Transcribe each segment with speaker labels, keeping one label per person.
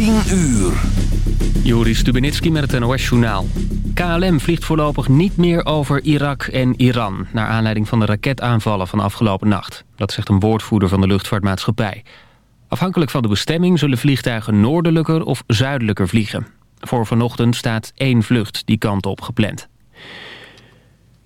Speaker 1: 10 uur.
Speaker 2: Joris Stubenitski met het NOS-journaal. KLM vliegt voorlopig niet meer over Irak en Iran... naar aanleiding van de raketaanvallen van afgelopen nacht. Dat zegt een woordvoerder van de luchtvaartmaatschappij. Afhankelijk van de bestemming zullen vliegtuigen noordelijker of zuidelijker vliegen. Voor vanochtend staat één vlucht die kant op gepland.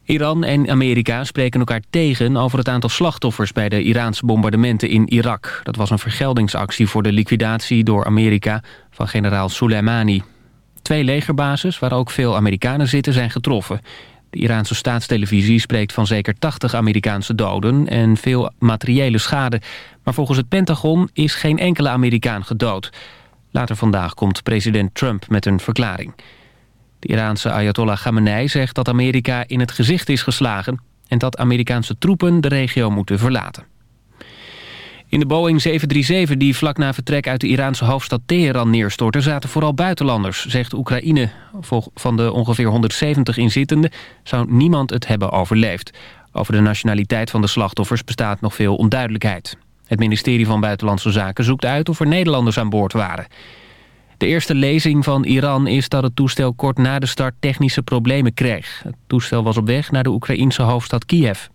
Speaker 2: Iran en Amerika spreken elkaar tegen over het aantal slachtoffers... bij de Iraanse bombardementen in Irak. Dat was een vergeldingsactie voor de liquidatie door Amerika van generaal Soleimani. Twee legerbases, waar ook veel Amerikanen zitten, zijn getroffen. De Iraanse staatstelevisie spreekt van zeker 80 Amerikaanse doden... en veel materiële schade. Maar volgens het Pentagon is geen enkele Amerikaan gedood. Later vandaag komt president Trump met een verklaring. De Iraanse Ayatollah Khamenei zegt dat Amerika in het gezicht is geslagen... en dat Amerikaanse troepen de regio moeten verlaten. In de Boeing 737 die vlak na vertrek uit de Iraanse hoofdstad Teheran neerstortte... zaten vooral buitenlanders, zegt Oekraïne. Van de ongeveer 170 inzittenden zou niemand het hebben overleefd. Over de nationaliteit van de slachtoffers bestaat nog veel onduidelijkheid. Het ministerie van Buitenlandse Zaken zoekt uit of er Nederlanders aan boord waren... De eerste lezing van Iran is dat het toestel kort na de start technische problemen kreeg. Het toestel was op weg naar de Oekraïense hoofdstad Kiev.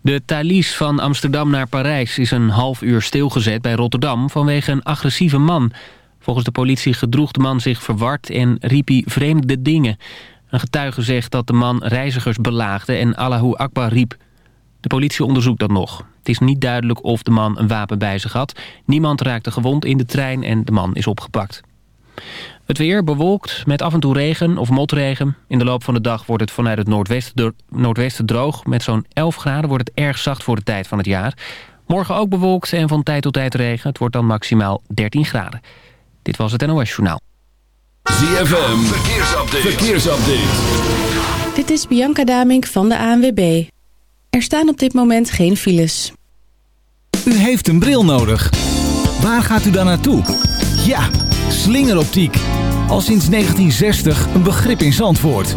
Speaker 2: De Thalys van Amsterdam naar Parijs is een half uur stilgezet bij Rotterdam vanwege een agressieve man. Volgens de politie gedroeg de man zich verward en riep hij vreemde dingen. Een getuige zegt dat de man reizigers belaagde en Allahu Akbar riep. De politie onderzoekt dat nog. Het is niet duidelijk of de man een wapen bij zich had. Niemand raakte gewond in de trein en de man is opgepakt. Het weer bewolkt met af en toe regen of motregen. In de loop van de dag wordt het vanuit het noordwesten, noordwesten droog. Met zo'n 11 graden wordt het erg zacht voor de tijd van het jaar. Morgen ook bewolkt en van tijd tot tijd regen. Het wordt dan maximaal 13 graden. Dit was het NOS Journaal.
Speaker 1: ZFM, verkeersupdate. verkeersupdate.
Speaker 3: Dit is Bianca Damink van de ANWB. Er staan op dit moment geen files.
Speaker 4: U heeft een bril nodig. Waar gaat u dan naartoe? Ja, slingeroptiek. Al sinds 1960 een begrip in Zandvoort.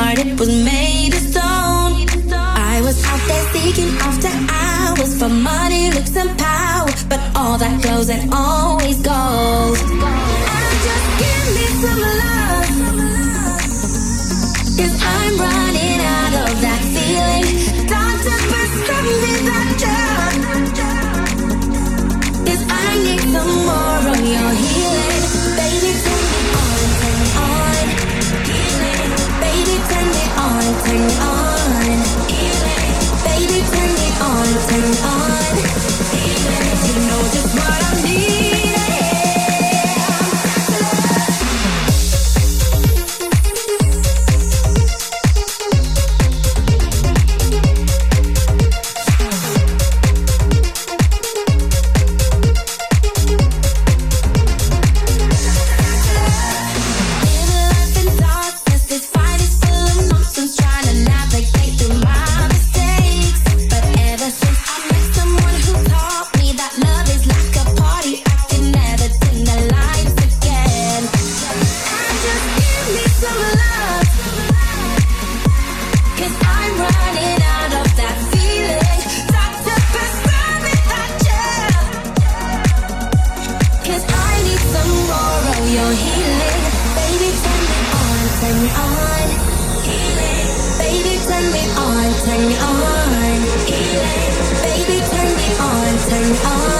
Speaker 5: Heart, it was made of stone. I was out there seeking after hours for money, looks, and power. But all that goes and always goes. And just give me some love. Cause I'm running some more of your healing. Baby, turn me on, turn me on. Healing. Baby, turn me on, turn me on. Healing. Baby, turn me on, turn me on.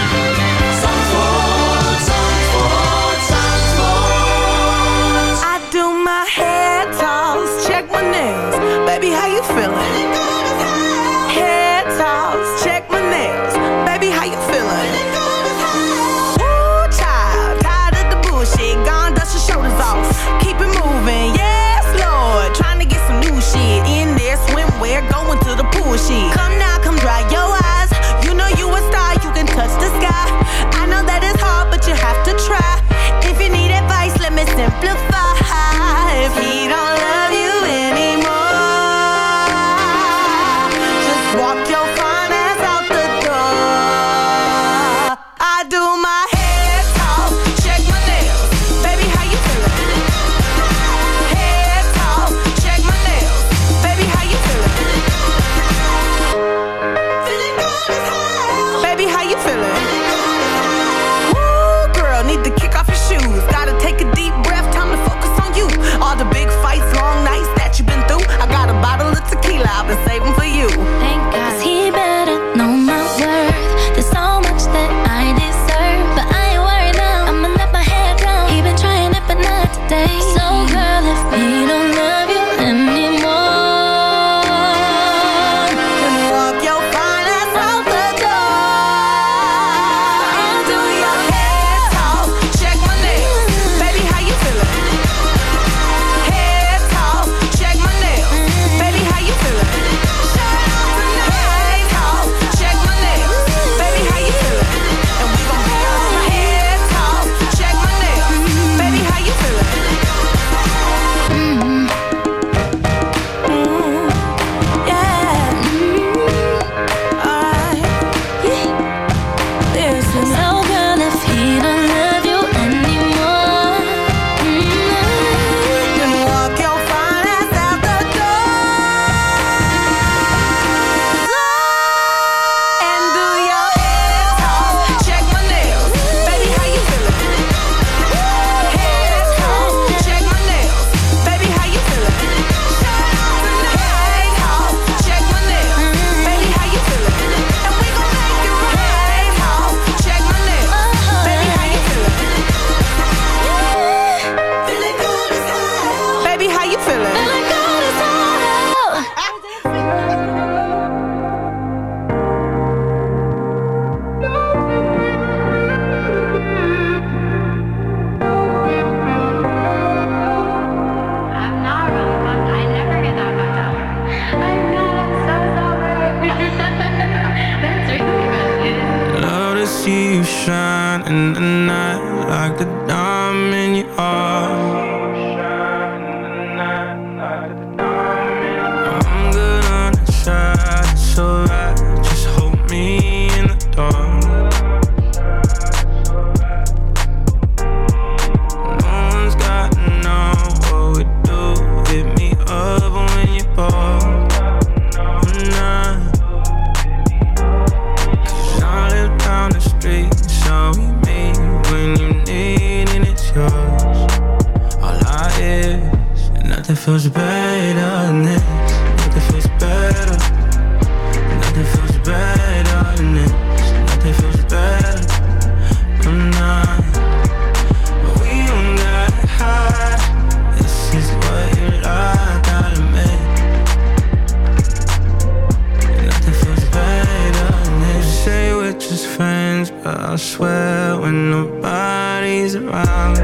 Speaker 6: but I
Speaker 7: swear when nobody's around.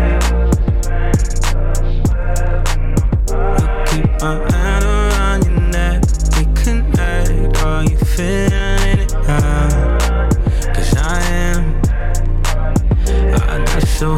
Speaker 7: I keep my hand around your neck, we connect. Are you feeling it I am. I so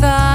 Speaker 1: survive.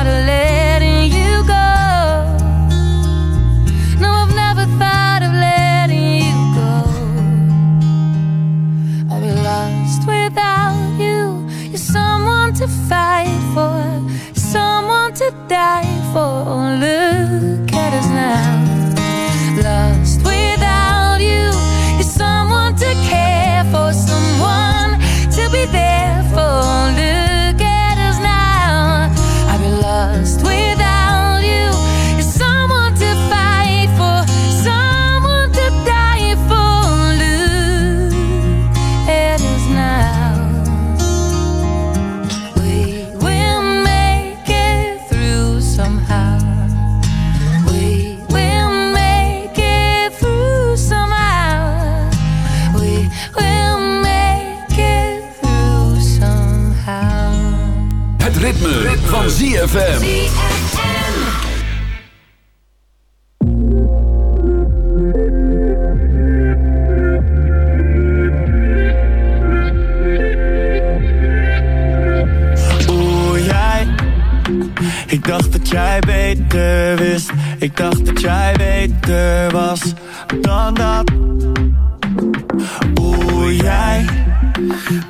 Speaker 1: Van ZFM.
Speaker 8: Jij. Ik dacht dat jij beter wist. Ik dacht dat jij beter was dan dat. Oeh, jij.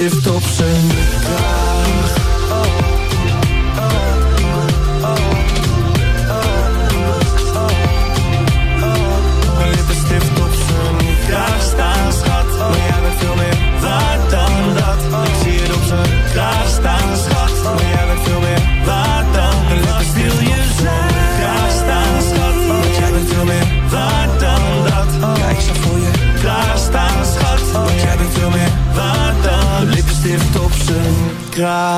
Speaker 8: stift op zijn
Speaker 9: cry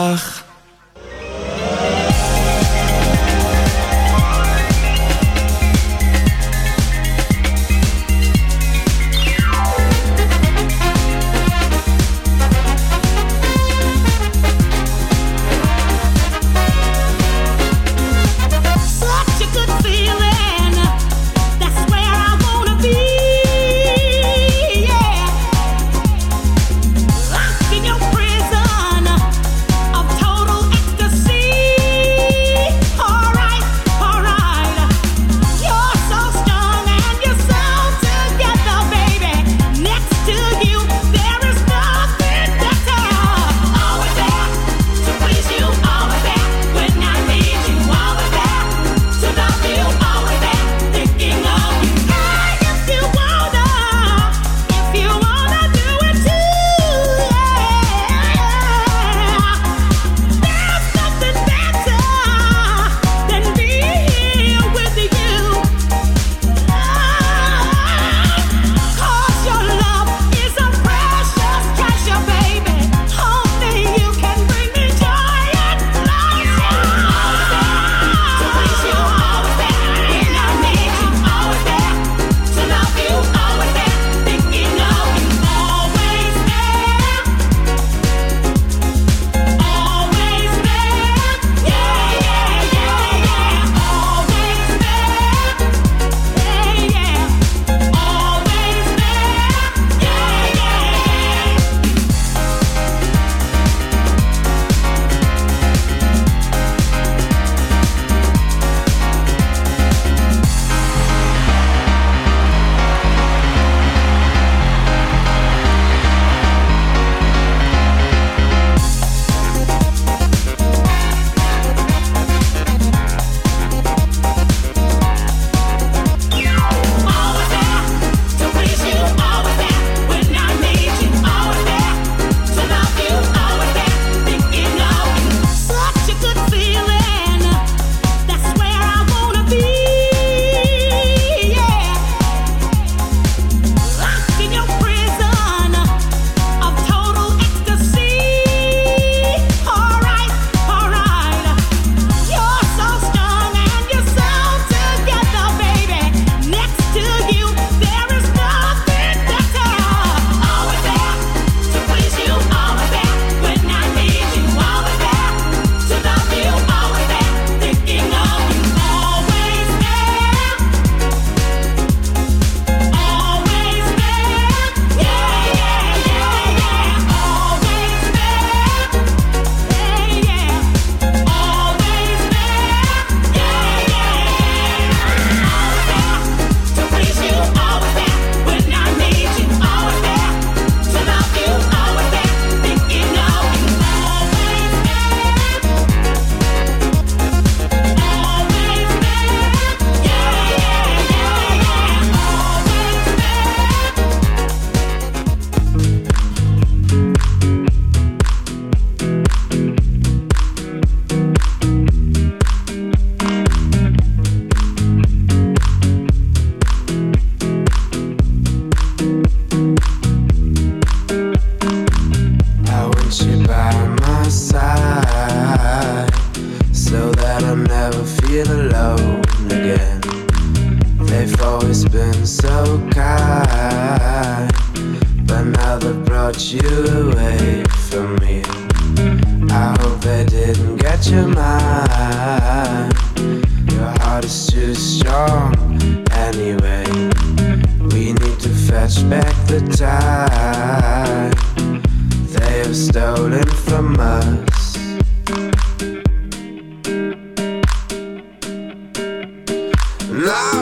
Speaker 9: Love.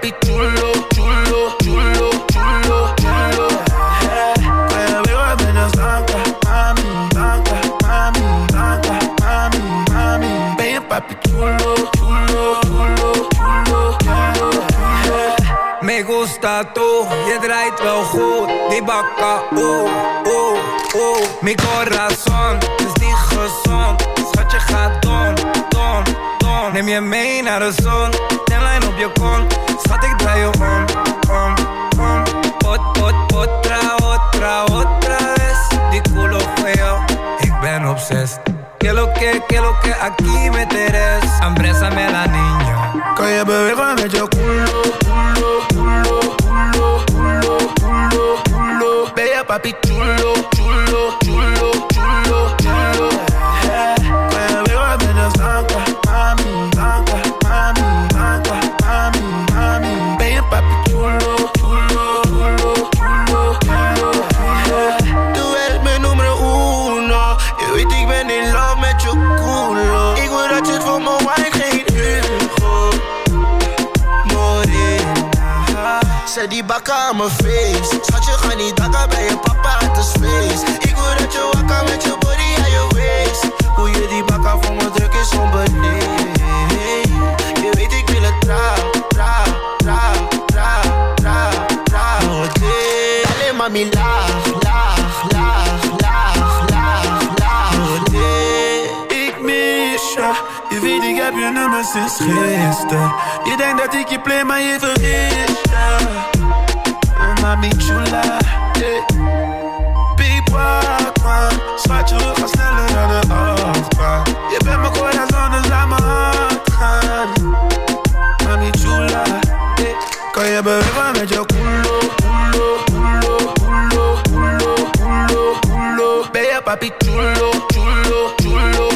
Speaker 10: papi chulo, chulo, chulo, chulo, chulo. Je bewegen met je zanka, mami, zanka, mami, zanka, mami, mami. Je papi chulo, chulo, chulo, chulo, chulo.
Speaker 7: Me gusta tú, je draait wel goed. Die bakka, oeh, oeh, oeh. Mi corazon is niet gezond. Neem je mee naar de zon. Tenlijn op je kont. Schat, ik draai je om, om, om. Ot, ot, otra, otra, otra vez. Die culo feo, ik ben obsessed. Que lo que, que lo que aquí me teres. Ambrésame la niña.
Speaker 10: Kan je bewegen met culo, culo, culo, culo, culo, culo, culo. Je papi chulo, chulo, chulo, chulo, chulo. Chulo,
Speaker 11: face. Schatje, ga niet dakken bij je papa, het is feest. Ik wil dat je wakker met je body. Hoe je die bakken voor me druk is onbeleefd. Je weet ik wil het trouw, trouw, trouw, trouw, trouw, trouw. Noordee. Alleen mami laag, laag, laag, laag, laag, laag. Noordee.
Speaker 10: Ik mis je. Je weet, ik heb je nummer sinds gisteren. Je denkt dat ik je play, maar je vergist je. Oh, mami chula. Yeah. Piep, wakwan. Schatje, we gaan sneller dan een achtbaan. Je bent mijn corazon, dus laat me hard gaan. Mami chula. Yeah. Kan je bewegen met je culo, culo, culo, culo, culo, culo, culo. Ben je papi chulo, chulo, chulo,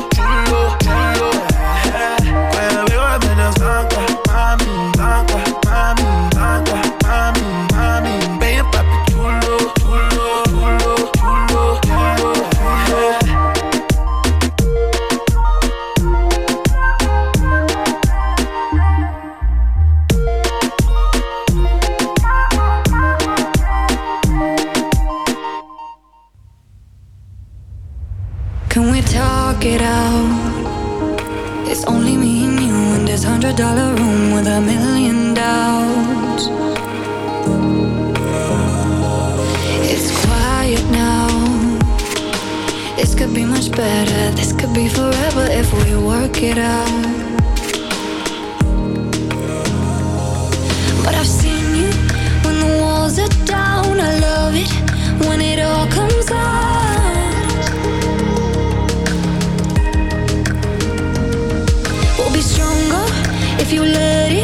Speaker 12: dollar room with a million doubts. It's quiet now. This could be much better. This could be forever if we work it out. But I've seen you when the walls are down. I love it if you let it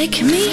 Speaker 12: like me.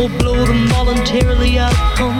Speaker 13: People blow them voluntarily out of home.